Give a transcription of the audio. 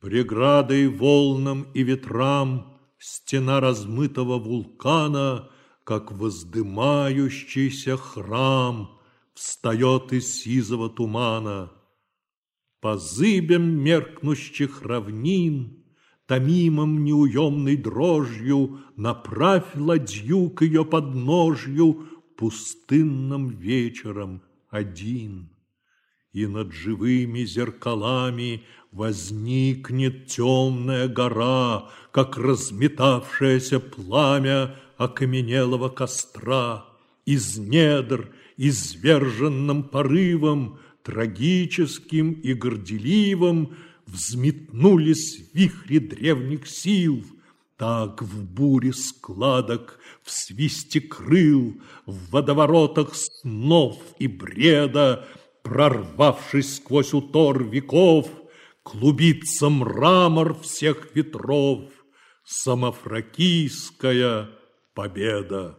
Преградой волнам и ветрам Стена размытого вулкана, Как воздымающийся храм, Встает из сизого тумана. По зыбям меркнущих равнин, Томимым неуемной дрожью, Направь ладью к ее подножью Пустынным вечером один и над живыми зеркалами возникнет темная гора, как разметавшееся пламя окаменелого костра. Из недр, изверженным порывом, трагическим и горделивым, взметнулись вихри древних сил. Так в буре складок, в свисте крыл, в водоворотах снов и бреда Прорвавшись сквозь утор веков, Клубится мрамор всех ветров, Самофракийская победа.